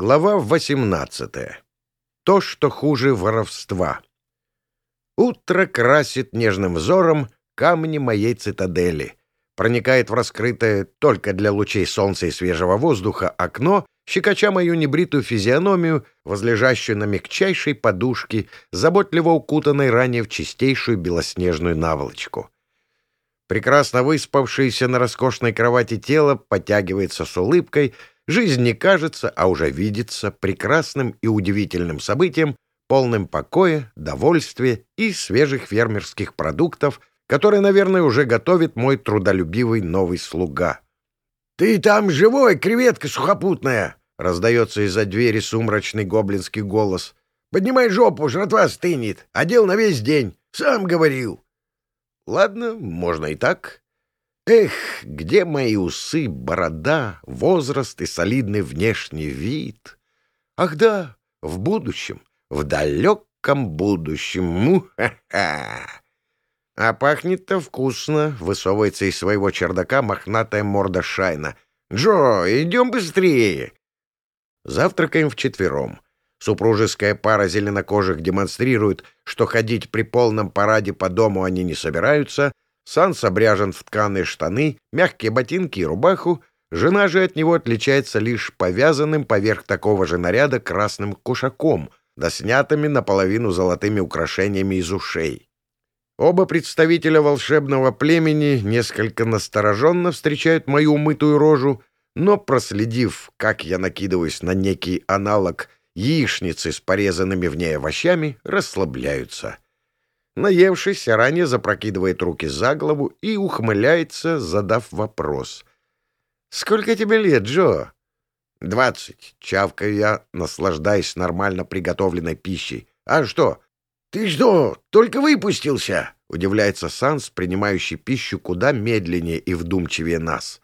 Глава 18. То, что хуже воровства. Утро красит нежным взором камни моей цитадели. Проникает в раскрытое только для лучей солнца и свежего воздуха окно, щекоча мою небритую физиономию, возлежащую на мягчайшей подушке, заботливо укутанной ранее в чистейшую белоснежную наволочку. Прекрасно выспавшееся на роскошной кровати тело подтягивается с улыбкой — Жизнь не кажется, а уже видится прекрасным и удивительным событием, полным покоя, довольствия и свежих фермерских продуктов, которые, наверное, уже готовит мой трудолюбивый новый слуга. «Ты там живой, креветка сухопутная!» — раздается из-за двери сумрачный гоблинский голос. «Поднимай жопу, жратва стынет, а дел на весь день. Сам говорил». «Ладно, можно и так. Эх, где мои усы, борода, возраст и солидный внешний вид? Ах да, в будущем, в далеком будущем. Му-ха-ха! А пахнет-то вкусно, высовывается из своего чердака мохнатая морда Шайна. «Джо, идем быстрее!» Завтракаем вчетвером. Супружеская пара зеленокожих демонстрирует, что ходить при полном параде по дому они не собираются — Санс обряжен в тканые штаны, мягкие ботинки и рубаху, жена же от него отличается лишь повязанным поверх такого же наряда красным кушаком, да снятыми наполовину золотыми украшениями из ушей. Оба представителя волшебного племени несколько настороженно встречают мою умытую рожу, но, проследив, как я накидываюсь на некий аналог яичницы с порезанными в ней овощами, расслабляются — Наевшись, ранее запрокидывает руки за голову и ухмыляется, задав вопрос. «Сколько тебе лет, Джо?» «Двадцать», — чавкаю я, наслаждаясь нормально приготовленной пищей. «А что?» «Ты что, только выпустился?» — удивляется Санс, принимающий пищу куда медленнее и вдумчивее нас.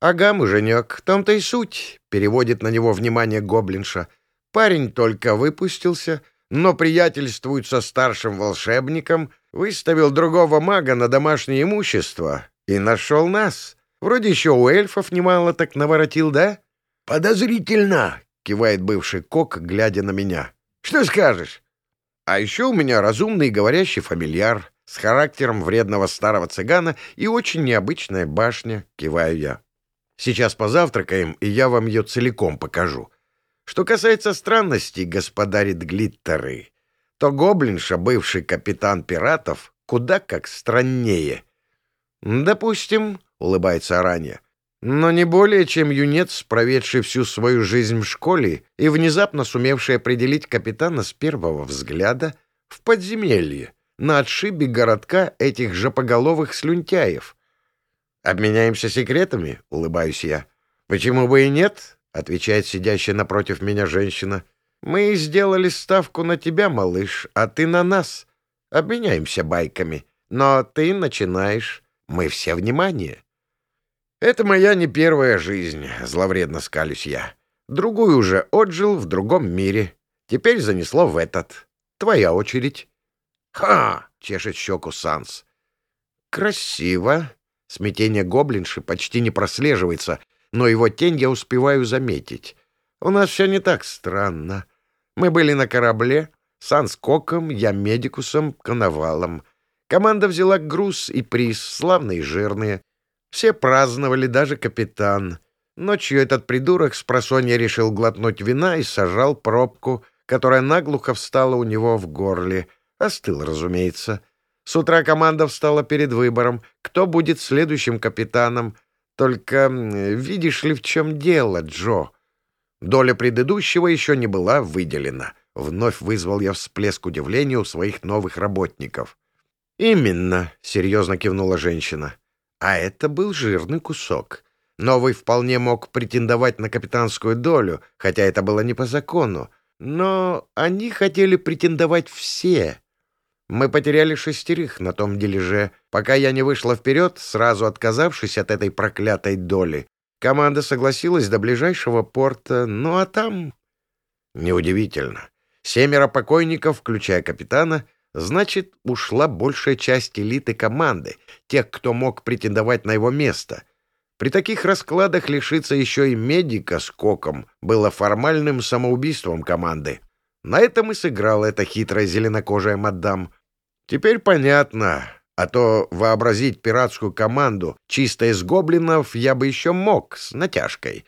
«Ага, муженек, там-то и суть», — переводит на него внимание гоблинша. «Парень только выпустился» но приятельствует со старшим волшебником, выставил другого мага на домашнее имущество и нашел нас. Вроде еще у эльфов немало так наворотил, да? — Подозрительно, — кивает бывший кок, глядя на меня. — Что скажешь? — А еще у меня разумный говорящий фамильяр с характером вредного старого цыгана и очень необычная башня, — киваю я. Сейчас позавтракаем, и я вам ее целиком покажу. — что касается странностей, господарит Глиттеры, то гоблинша, бывший капитан пиратов, куда как страннее. «Допустим», — улыбается Аранья, но не более чем юнец, проведший всю свою жизнь в школе и внезапно сумевший определить капитана с первого взгляда в подземелье, на отшибе городка этих жопоголовых слюнтяев. «Обменяемся секретами?» — улыбаюсь я. «Почему бы и нет?» Отвечает сидящая напротив меня женщина. «Мы сделали ставку на тебя, малыш, а ты на нас. Обменяемся байками. Но ты начинаешь. Мы все внимание». «Это моя не первая жизнь», — зловредно скалюсь я. «Другую уже отжил в другом мире. Теперь занесло в этот. Твоя очередь». «Ха!» — чешет щеку Санс. «Красиво». Смятение гоблинши почти не прослеживается — но его тень я успеваю заметить. У нас все не так странно. Мы были на корабле, Сан с Коком, я медикусом, коновалом. Команда взяла груз и приз, славные и жирные. Все праздновали, даже капитан. Ночью этот придурок с просонья решил глотнуть вина и сажал пробку, которая наглухо встала у него в горле. Остыл, разумеется. С утра команда встала перед выбором, кто будет следующим капитаном — только видишь ли, в чем дело, Джо? Доля предыдущего еще не была выделена. Вновь вызвал я всплеск удивления у своих новых работников. «Именно», — серьезно кивнула женщина. «А это был жирный кусок. Новый вполне мог претендовать на капитанскую долю, хотя это было не по закону. Но они хотели претендовать все. Мы потеряли шестерых на том дележе, пока я не вышла вперед, сразу отказавшись от этой проклятой доли. Команда согласилась до ближайшего порта, ну а там... Неудивительно. Семеро покойников, включая капитана, значит, ушла большая часть элиты команды, тех, кто мог претендовать на его место. При таких раскладах лишиться еще и медика с коком было формальным самоубийством команды. На этом и сыграла эта хитрая зеленокожая мадам. Теперь понятно, а то вообразить пиратскую команду чисто из гоблинов я бы еще мог, с натяжкой.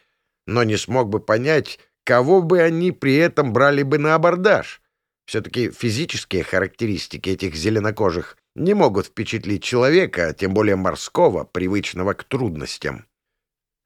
Но не смог бы понять, кого бы они при этом брали бы на абордаж. Все-таки физические характеристики этих зеленокожих не могут впечатлить человека, тем более морского, привычного к трудностям.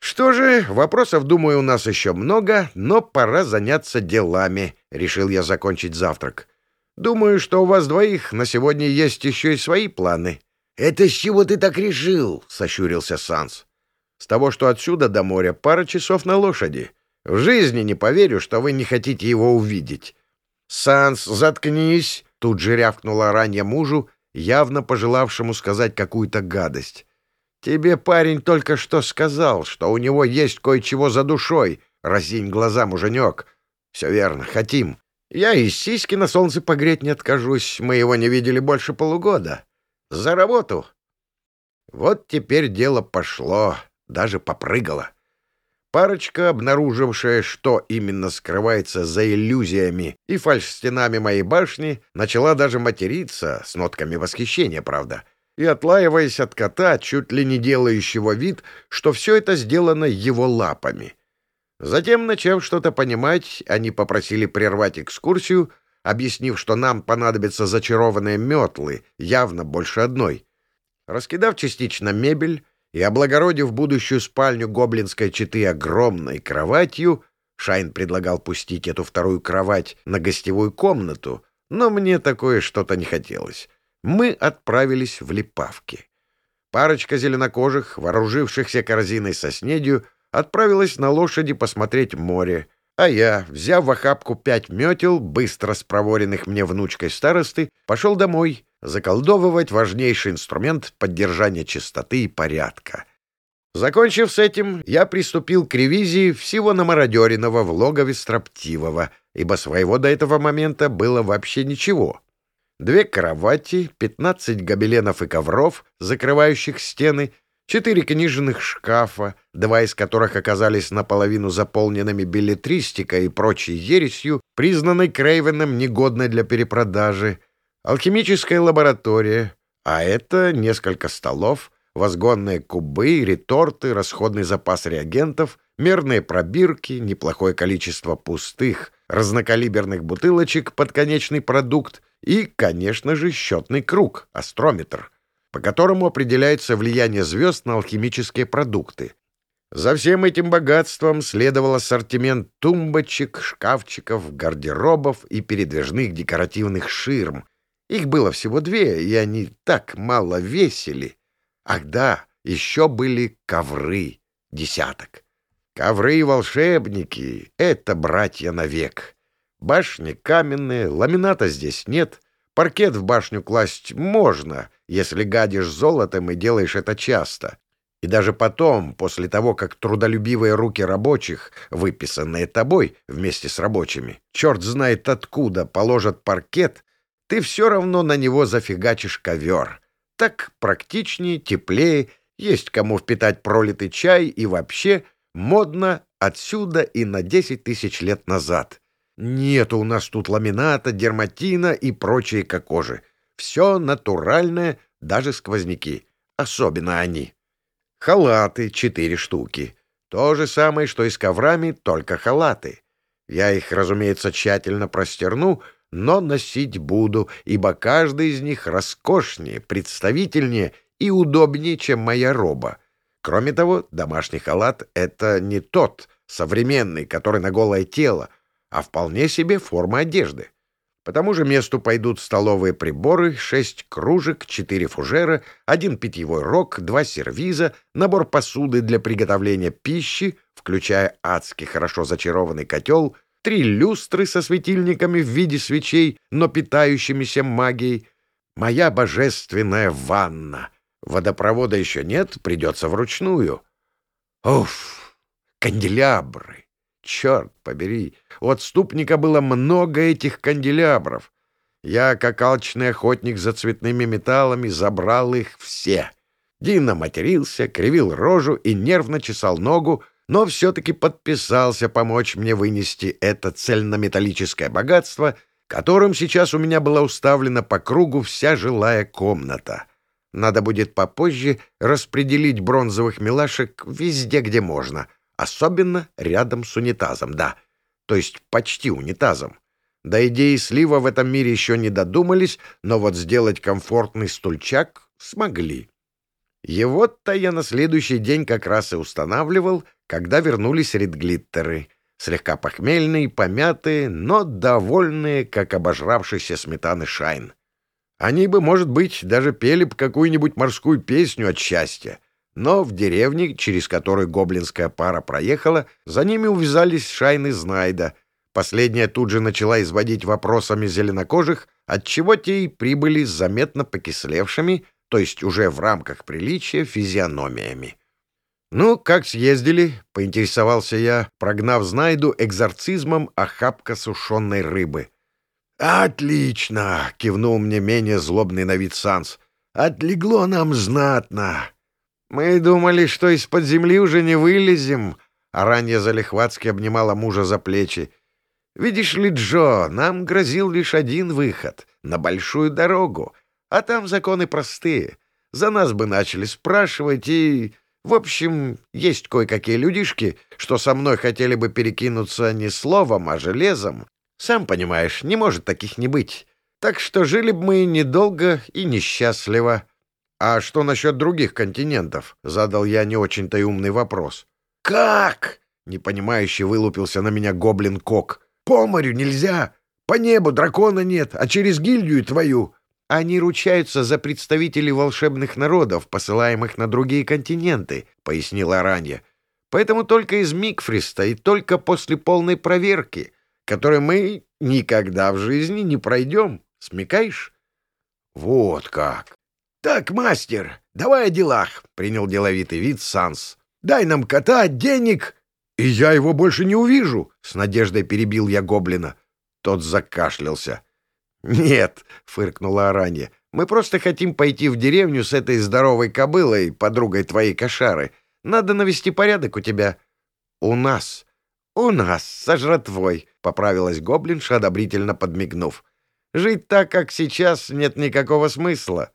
Что же, вопросов, думаю, у нас еще много, но пора заняться делами, — решил я закончить завтрак. Думаю, что у вас двоих на сегодня есть еще и свои планы. — Это с чего ты так решил? — сощурился Санс. — С того, что отсюда до моря пара часов на лошади. В жизни не поверю, что вы не хотите его увидеть. — Санс, заткнись! — тут же рявкнула ранее мужу, явно пожелавшему сказать какую-то гадость. — Тебе парень только что сказал, что у него есть кое-чего за душой. Разинь глаза, муженек. — Все верно, хотим. Я и сиськи на солнце погреть не откажусь, мы его не видели больше полугода. За работу. Вот теперь дело пошло, даже попрыгало. Парочка, обнаружившая, что именно скрывается за иллюзиями и фальш-стенами моей башни, начала даже материться, с нотками восхищения, правда, и отлаиваясь от кота, чуть ли не делающего вид, что все это сделано его лапами — Затем, начав что-то понимать, они попросили прервать экскурсию, объяснив, что нам понадобятся зачарованные метлы, явно больше одной. Раскидав частично мебель и облагородив будущую спальню гоблинской четы огромной кроватью, Шайн предлагал пустить эту вторую кровать на гостевую комнату, но мне такое что-то не хотелось. Мы отправились в Липавки. Парочка зеленокожих, вооружившихся корзиной со снедью, отправилась на лошади посмотреть море, а я, взяв в охапку пять метел, быстро спроворенных мне внучкой старосты, пошел домой заколдовывать важнейший инструмент поддержания чистоты и порядка. Закончив с этим, я приступил к ревизии всего намародеренного в логове строптивого, ибо своего до этого момента было вообще ничего. Две кровати, пятнадцать гобеленов и ковров, закрывающих стены, четыре книжных шкафа, два из которых оказались наполовину заполненными билетристикой и прочей ересью, признанной Крейвеном негодной для перепродажи, алхимическая лаборатория, а это несколько столов, возгонные кубы, реторты, расходный запас реагентов, мерные пробирки, неплохое количество пустых, разнокалиберных бутылочек под конечный продукт и, конечно же, счетный круг, астрометр — по которому определяется влияние звезд на алхимические продукты. За всем этим богатством следовал ассортимент тумбочек, шкафчиков, гардеробов и передвижных декоративных ширм. Их было всего две, и они так мало весили. Ах да, еще были ковры, десяток. Ковры и волшебники — это братья навек. Башни каменные, ламината здесь нет, паркет в башню класть можно — если гадишь золотом и делаешь это часто. И даже потом, после того, как трудолюбивые руки рабочих, выписанные тобой вместе с рабочими, черт знает откуда положат паркет, ты все равно на него зафигачишь ковер. Так практичнее, теплее, есть кому впитать пролитый чай и вообще модно отсюда и на десять тысяч лет назад. Нету у нас тут ламината, дерматина и прочие кокожи. Все натуральное, даже сквозняки. Особенно они. Халаты — четыре штуки. То же самое, что и с коврами, только халаты. Я их, разумеется, тщательно простерну, но носить буду, ибо каждый из них роскошнее, представительнее и удобнее, чем моя роба. Кроме того, домашний халат — это не тот, современный, который на голое тело, а вполне себе форма одежды. По тому же месту пойдут столовые приборы, шесть кружек, четыре фужера, один питьевой рог, два сервиза, набор посуды для приготовления пищи, включая адски хорошо зачарованный котел, три люстры со светильниками в виде свечей, но питающимися магией, моя божественная ванна. Водопровода еще нет, придется вручную. Уф, канделябры! Черт побери, у отступника было много этих канделябров. Я, как алчный охотник за цветными металлами, забрал их все. Дина матерился, кривил рожу и нервно чесал ногу, но все-таки подписался помочь мне вынести это цельнометаллическое богатство, которым сейчас у меня была уставлена по кругу вся жилая комната. Надо будет попозже распределить бронзовых милашек везде, где можно, особенно рядом с унитазом, да, то есть почти унитазом. До идеи слива в этом мире еще не додумались, но вот сделать комфортный стульчак смогли. Его-то я на следующий день как раз и устанавливал, когда вернулись редглиттеры. Слегка похмельные, помятые, но довольные, как обожравшийся сметаны шайн. Они бы, может быть, даже пели бы какую-нибудь морскую песню от счастья. Но в деревне, через которую гоблинская пара проехала, за ними увязались шайны Знайда. Последняя тут же начала изводить вопросами зеленокожих, отчего те и прибыли с заметно покислевшими, то есть уже в рамках приличия, физиономиями. «Ну, как съездили?» — поинтересовался я, прогнав Знайду экзорцизмом охапка сушеной рыбы. «Отлично!» — кивнул мне менее злобный на вид Санс. «Отлегло нам знатно!» «Мы думали, что из-под земли уже не вылезем», — Аранья залихватски обнимала мужа за плечи. «Видишь ли, Джо, нам грозил лишь один выход — на большую дорогу, а там законы простые. За нас бы начали спрашивать и... В общем, есть кое-какие людишки, что со мной хотели бы перекинуться не словом, а железом. Сам понимаешь, не может таких не быть. Так что жили бы мы недолго и несчастливо. А что насчет других континентов? Задал я не очень-то и умный вопрос. Как? Непонимающе вылупился на меня гоблин Кок. По морю нельзя. По небу дракона нет, а через гильдию твою. Они ручаются за представителей волшебных народов, посылаемых на другие континенты, — пояснила Аранья. Поэтому только из Микфриста и только после полной проверки, которой мы никогда в жизни не пройдем. Смекаешь? Вот как. Так, мастер, давай о делах, — принял деловитый вид Санс. Дай нам кота, денег, и я его больше не увижу, — с надеждой перебил я гоблина. Тот закашлялся. — «Нет», — фыркнула Аранья, — «мы просто хотим пойти в деревню с этой здоровой кобылой, подругой твоей кошары. Надо навести порядок у тебя». «У нас». «У нас, со жратвой», — поправилась гоблинша, одобрительно подмигнув. «Жить так, как сейчас, нет никакого смысла».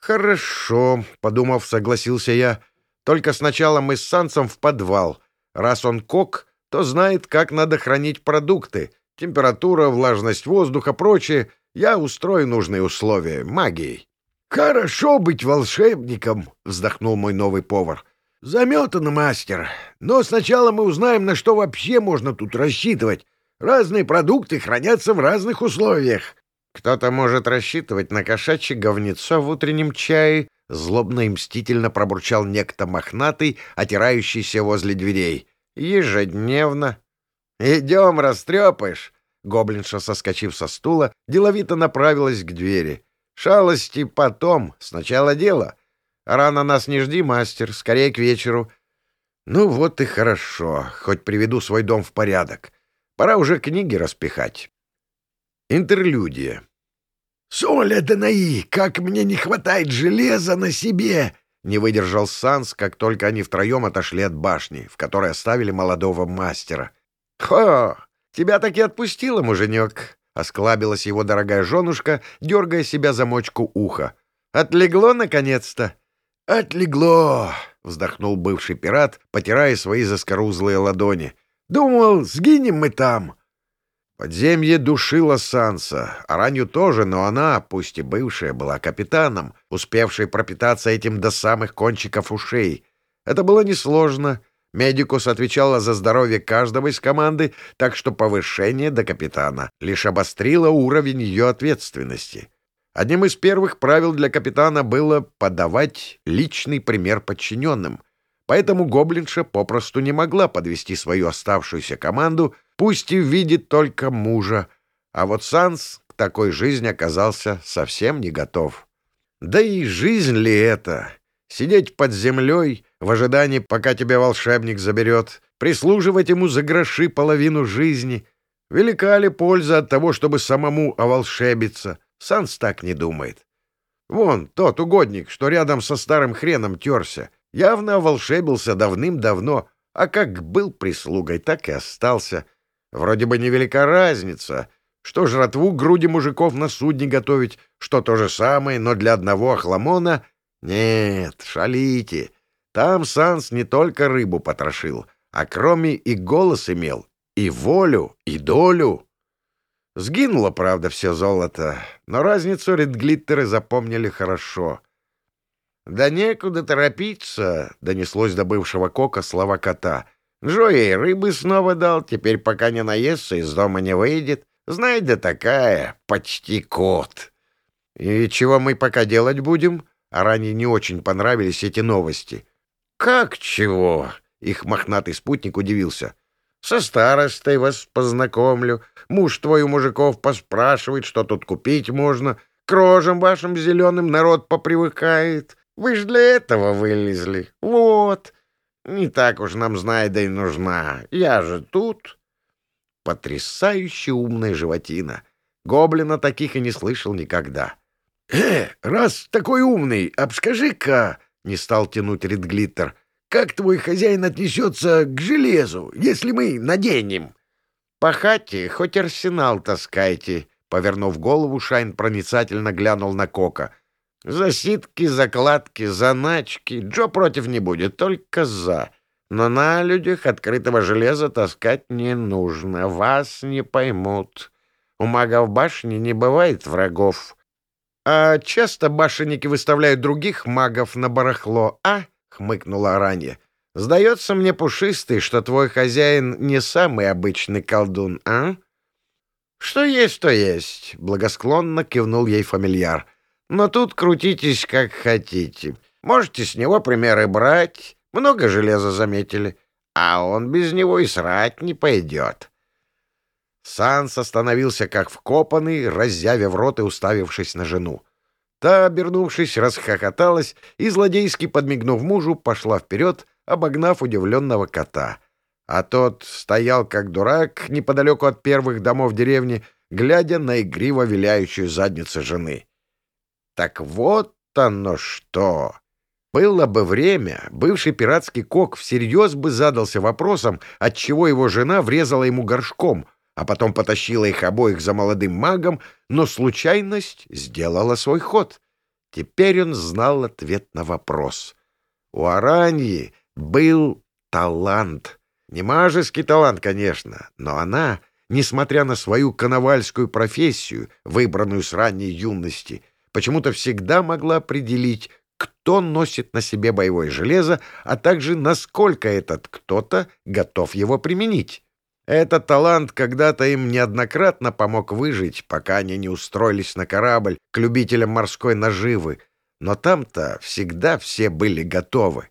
«Хорошо», — подумав, согласился я. «Только сначала мы с Сансом в подвал. Раз он кок, то знает, как надо хранить продукты. Температура, влажность воздуха, прочее. Я устрою нужные условия магией. — Хорошо быть волшебником, — вздохнул мой новый повар. — Заметан, мастер. Но сначала мы узнаем, на что вообще можно тут рассчитывать. Разные продукты хранятся в разных условиях. Кто-то может рассчитывать на кошачье говнецо в утреннем чае, злобно и мстительно пробурчал некто мохнатый, отирающийся возле дверей. Ежедневно. «Идем, растрепаешь!» Гоблинша, соскочив со стула, деловито направилась к двери. «Шалости потом, сначала дело. Рано нас не жди, мастер, скорее к вечеру». «Ну вот и хорошо, хоть приведу свой дом в порядок. Пора уже книги распихать». Интерлюдия. «Соля Данаи, как мне не хватает железа на себе!» Не выдержал Санс, как только они втроем отошли от башни, в которой оставили молодого мастера. «Хо! Тебя таки отпустила, муженек!» — осклабилась его дорогая женушка, дергая себя за мочку уха. «Отлегло, наконец-то?» «Отлегло!» — вздохнул бывший пират, потирая свои заскорузлые ладони. «Думал, сгинем мы там!» Подземье душило Санса, Аранью тоже, но она, пусть и бывшая, была капитаном, успевшей пропитаться этим до самых кончиков ушей. Это было несложно, Медикус отвечала за здоровье каждого из команды, так что повышение до капитана лишь обострило уровень ее ответственности. Одним из первых правил для капитана было подавать личный пример подчиненным, поэтому гоблинша попросту не могла подвести свою оставшуюся команду, пусть и видит только мужа, а вот Санс к такой жизни оказался совсем не готов. Да и жизнь ли это? Сидеть под землей в ожидании, пока тебя волшебник заберет, прислуживать ему за гроши половину жизни. Велика ли польза от того, чтобы самому оволшебиться? Санс так не думает. Вон тот угодник, что рядом со старым хреном терся, явно волшебился давным-давно, а как был прислугой, так и остался. Вроде бы невелика разница, что жратву груди мужиков на судне готовить, что то же самое, но для одного охламона... Нет, шалите. Там Санс не только рыбу потрошил, а кроме и голос имел, и волю, и долю. Сгинуло, правда, все золото, но разницу редглиттеры запомнили хорошо. «Да некуда торопиться», — донеслось до бывшего кока слова кота. «Джо ей рыбы снова дал, теперь пока не наестся, из дома не выйдет. Знай, да такая, почти кот». «И чего мы пока делать будем?» А ранее не очень понравились эти новости. «Как чего?» — их мохнатый спутник удивился. Со старостой вас познакомлю. Муж твой у мужиков поспрашивает, что тут купить можно. К рожам вашим зеленым народ попривыкает. Вы ж для этого вылезли. Вот. Не так уж нам знай, да и нужна. Я же тут. Потрясающе умная животина. Гоблина таких и не слышал никогда. — Э, раз такой умный, обскажи-ка, — не стал тянуть Редглиттер, — как твой хозяин отнесется к железу, если мы наденем? — По хате хоть арсенал таскайте, — повернув голову, Шайн проницательно глянул на Кока. — Засидки, закладки, заначки. Джо против не будет, только за. Но на людях открытого железа таскать не нужно, вас не поймут. У магов башни не бывает врагов. А часто башенники выставляют других магов на барахло, а? — хмыкнула Аранья. «Сдается мне, пушистый, что твой хозяин не самый обычный колдун, а?» «Что есть, то есть», — благосклонно кивнул ей фамильяр. «Но тут крутитесь как хотите. Можете с него примеры брать. Много железа заметили. А он без него и срать не пойдет». Санс остановился как вкопанный, раззявив рот и уставившись на жену. Та, обернувшись, расхохоталась и, злодейски подмигнув мужу, пошла вперед, обогнав удивленного кота. А тот стоял, как дурак, неподалеку от первых домов деревни, глядя на игриво виляющую задницу жены. Так вот оно что! Было бы время, бывший пиратский кок всерьез бы задался вопросом, отчего его жена врезала ему горшком — а потом потащила их обоих за молодым магом, но случайность сделала свой ход. Теперь он знал ответ на вопрос. У Араньи был талант. Не мажеский талант, конечно, но она, несмотря на свою коновальскую профессию, выбранную с ранней юности, почему-то всегда могла определить, кто носит на себе боевое железо, а также насколько этот кто-то готов его применить. Этот талант когда-то им неоднократно помог выжить, пока они не устроились на корабль к любителям морской наживы. Но там-то всегда все были готовы.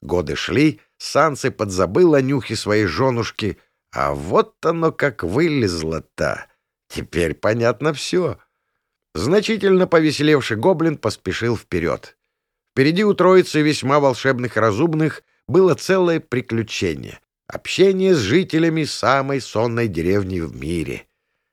Годы шли, Сансы подзабыл о нюхе своей женушки, а вот оно как вылезло-то. Теперь понятно все. Значительно повеселевший гоблин поспешил вперед. Впереди у троицы весьма волшебных и разумных было целое приключение — Общение с жителями самой сонной деревни в мире.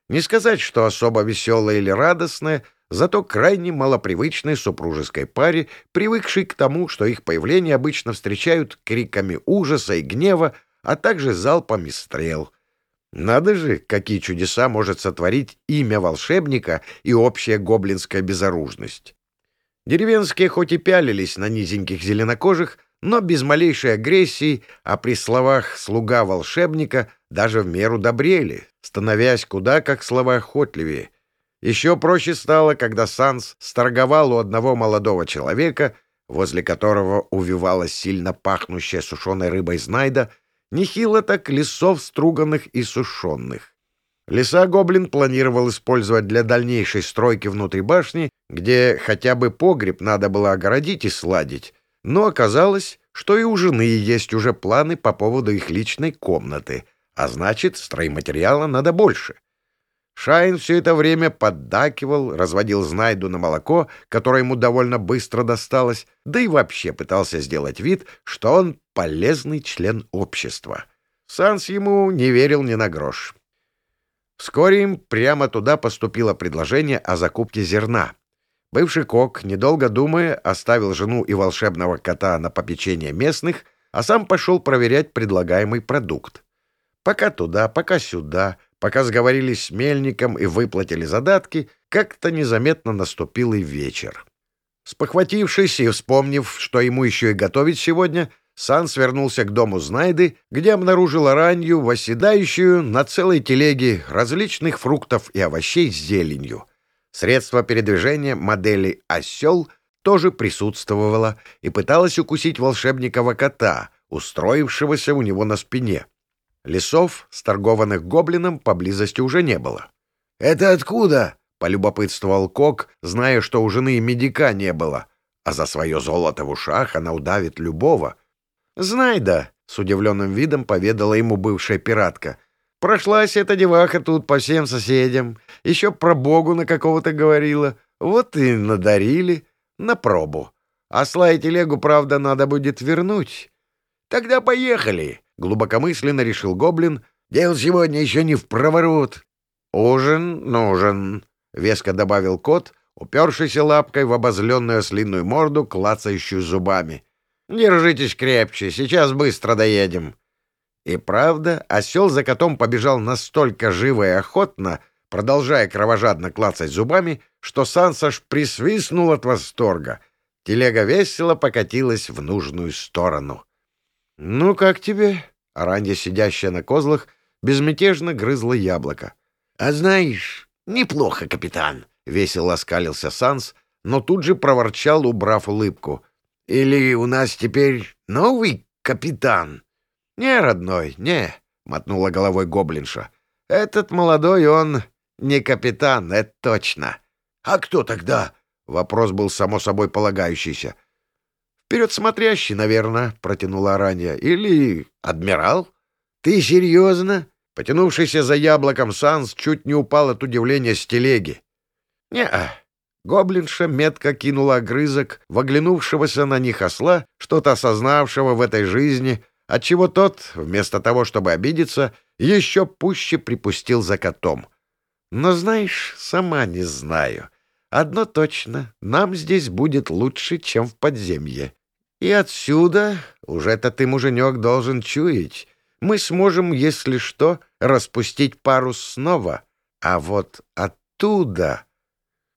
Не сказать, что особо веселое или радостное, зато крайне малопривычной супружеской паре, привыкшей к тому, что их появление обычно встречают криками ужаса и гнева, а также залпами стрел. Надо же, какие чудеса может сотворить имя волшебника и общая гоблинская безоружность. Деревенские хоть и пялились на низеньких зеленокожих, но без малейшей агрессии, а при словах «слуга волшебника» даже в меру добрели, становясь куда как словоохотливее. Еще проще стало, когда Санс сторговал у одного молодого человека, возле которого увивалась сильно пахнущая сушеной рыбой знайда, нехило так лесов струганных и сушеных. Леса Гоблин планировал использовать для дальнейшей стройки внутри башни, где хотя бы погреб надо было огородить и сладить, но оказалось, что и у жены есть уже планы по поводу их личной комнаты, а значит, стройматериала надо больше. Шайн все это время поддакивал, разводил Знайду на молоко, которое ему довольно быстро досталось, да и вообще пытался сделать вид, что он полезный член общества. Санс ему не верил ни на грош. Вскоре им прямо туда поступило предложение о закупке зерна — Бывший кок, недолго думая, оставил жену и волшебного кота на попечение местных, а сам пошел проверять предлагаемый продукт. Пока туда, пока сюда, пока сговорились с мельником и выплатили задатки, как-то незаметно наступил и вечер. Спохватившись и вспомнив, что ему еще и готовить сегодня, Сан свернулся к дому Знайды, где обнаружил ранью, восседающую на целой телеге различных фруктов и овощей с зеленью. Средство передвижения модели «Осел» тоже присутствовало и пыталось укусить волшебникова кота, устроившегося у него на спине. Лесов, сторгованных гоблином, поблизости уже не было. «Это откуда?» — полюбопытствовал Кок, зная, что у жены медика не было, а за свое золото в ушах она удавит любого. «Знай да», — с удивленным видом поведала ему бывшая пиратка — Прошлась эта деваха тут по всем соседям. Еще про Богу на какого-то говорила. Вот и надарили. На пробу. Осла и телегу, правда, надо будет вернуть. Тогда поехали, — глубокомысленно решил Гоблин. Дел сегодня еще не в проворот. Ужин нужен, — веско добавил кот, упершийся лапкой в обозленную ослиную морду, клацающую зубами. Держитесь крепче, сейчас быстро доедем. И правда, осел за котом побежал настолько живо и охотно, продолжая кровожадно клацать зубами, что Сансаш присвистнул от восторга. Телега весело покатилась в нужную сторону. «Ну, как тебе?» — Аранья, сидящая на козлах, безмятежно грызла яблоко. «А знаешь, неплохо, капитан», — весело оскалился Санс, но тут же проворчал, убрав улыбку. «Или у нас теперь новый капитан?» «Не, родной, не», — мотнула головой гоблинша. «Этот молодой он не капитан, это точно». «А кто тогда?» — вопрос был само собой полагающийся. «Вперед смотрящий, наверное», — протянула Аранья. «Или адмирал?» «Ты серьезно?» Потянувшийся за яблоком Санс чуть не упал от удивления с телеги. «Не-а». Гоблинша метко кинула огрызок в оглянувшегося на них осла, что-то осознавшего в этой жизни, отчего тот, вместо того, чтобы обидеться, еще пуще припустил за котом. Но, знаешь, сама не знаю. Одно точно, нам здесь будет лучше, чем в подземье. И отсюда, уже-то ты, муженек, должен чуять, мы сможем, если что, распустить парус снова. А вот оттуда...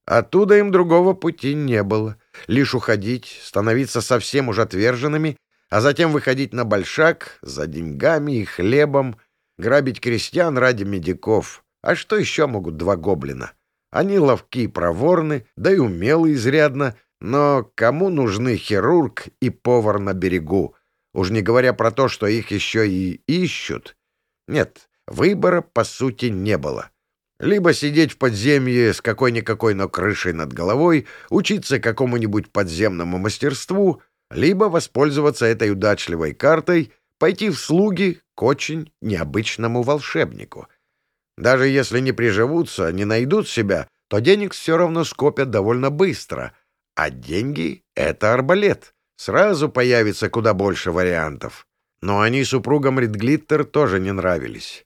Оттуда им другого пути не было. Лишь уходить, становиться совсем уж отверженными а затем выходить на большак за деньгами и хлебом, грабить крестьян ради медиков. А что еще могут два гоблина? Они ловки и проворны, да и умелы изрядно, но кому нужны хирург и повар на берегу? Уж не говоря про то, что их еще и ищут. Нет, выбора, по сути, не было. Либо сидеть в подземье с какой-никакой, но крышей над головой, учиться какому-нибудь подземному мастерству — либо воспользоваться этой удачливой картой, пойти в слуги к очень необычному волшебнику. Даже если не приживутся, не найдут себя, то денег все равно скопят довольно быстро. А деньги — это арбалет. Сразу появится куда больше вариантов. Но они супругам Ридглиттер тоже не нравились.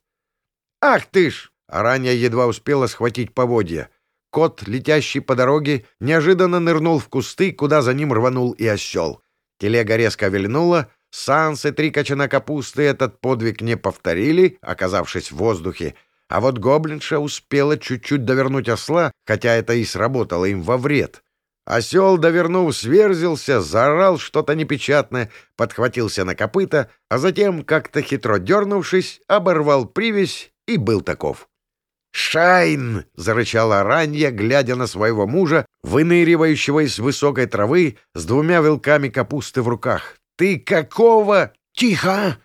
«Ах ты ж!» — Аранья едва успела схватить поводья. Кот, летящий по дороге, неожиданно нырнул в кусты, куда за ним рванул и осел. Телега резко вильнула, Санс и три кочана капусты этот подвиг не повторили, оказавшись в воздухе, а вот гоблинша успела чуть-чуть довернуть осла, хотя это и сработало им во вред. Осел, довернув, сверзился, заорал что-то непечатное, подхватился на копыта, а затем, как-то хитро дернувшись, оборвал привязь и был таков. «Шайн!» — зарычала Ранья, глядя на своего мужа, выныривающего из высокой травы с двумя вилками капусты в руках. «Ты какого?» «Тихо!»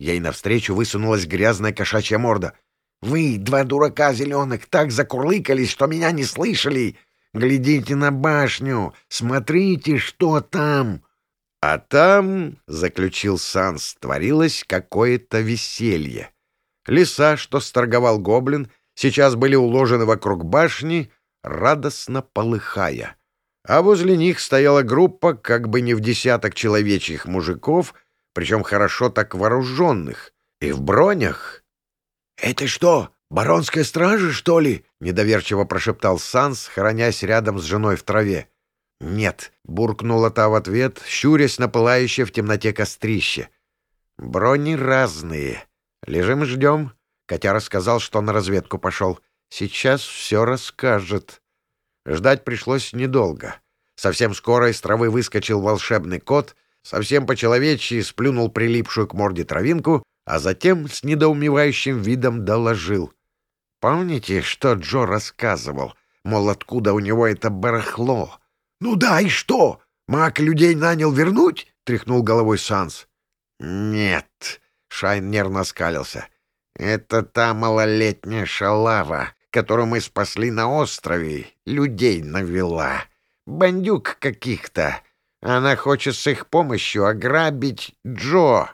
Ей навстречу высунулась грязная кошачья морда. «Вы, два дурака зеленых, так закурлыкались, что меня не слышали! Глядите на башню! Смотрите, что там!» А там, — заключил Санс, — творилось какое-то веселье. Леса, что сторговал гоблин, — сейчас были уложены вокруг башни, радостно полыхая. А возле них стояла группа как бы не в десяток человечьих мужиков, причем хорошо так вооруженных, и в бронях. — Это что, баронская стража, что ли? — недоверчиво прошептал Санс, хоронясь рядом с женой в траве. «Нет», — буркнула та в ответ, щурясь на пылающее в темноте кострище. «Брони разные. Лежим, ждем». Котяра сказал, что на разведку пошел. «Сейчас все расскажет». Ждать пришлось недолго. Совсем скоро из травы выскочил волшебный кот, совсем по-человечьи сплюнул прилипшую к морде травинку, а затем с недоумевающим видом доложил. «Помните, что Джо рассказывал? Мол, откуда у него это барахло?» «Ну да, и что? Маг людей нанял вернуть?» — тряхнул головой Санс. «Нет», — Шайн нервно скалился. «Это та малолетняя шалава, которую мы спасли на острове, людей навела. Бандюк каких-то. Она хочет с их помощью ограбить Джо».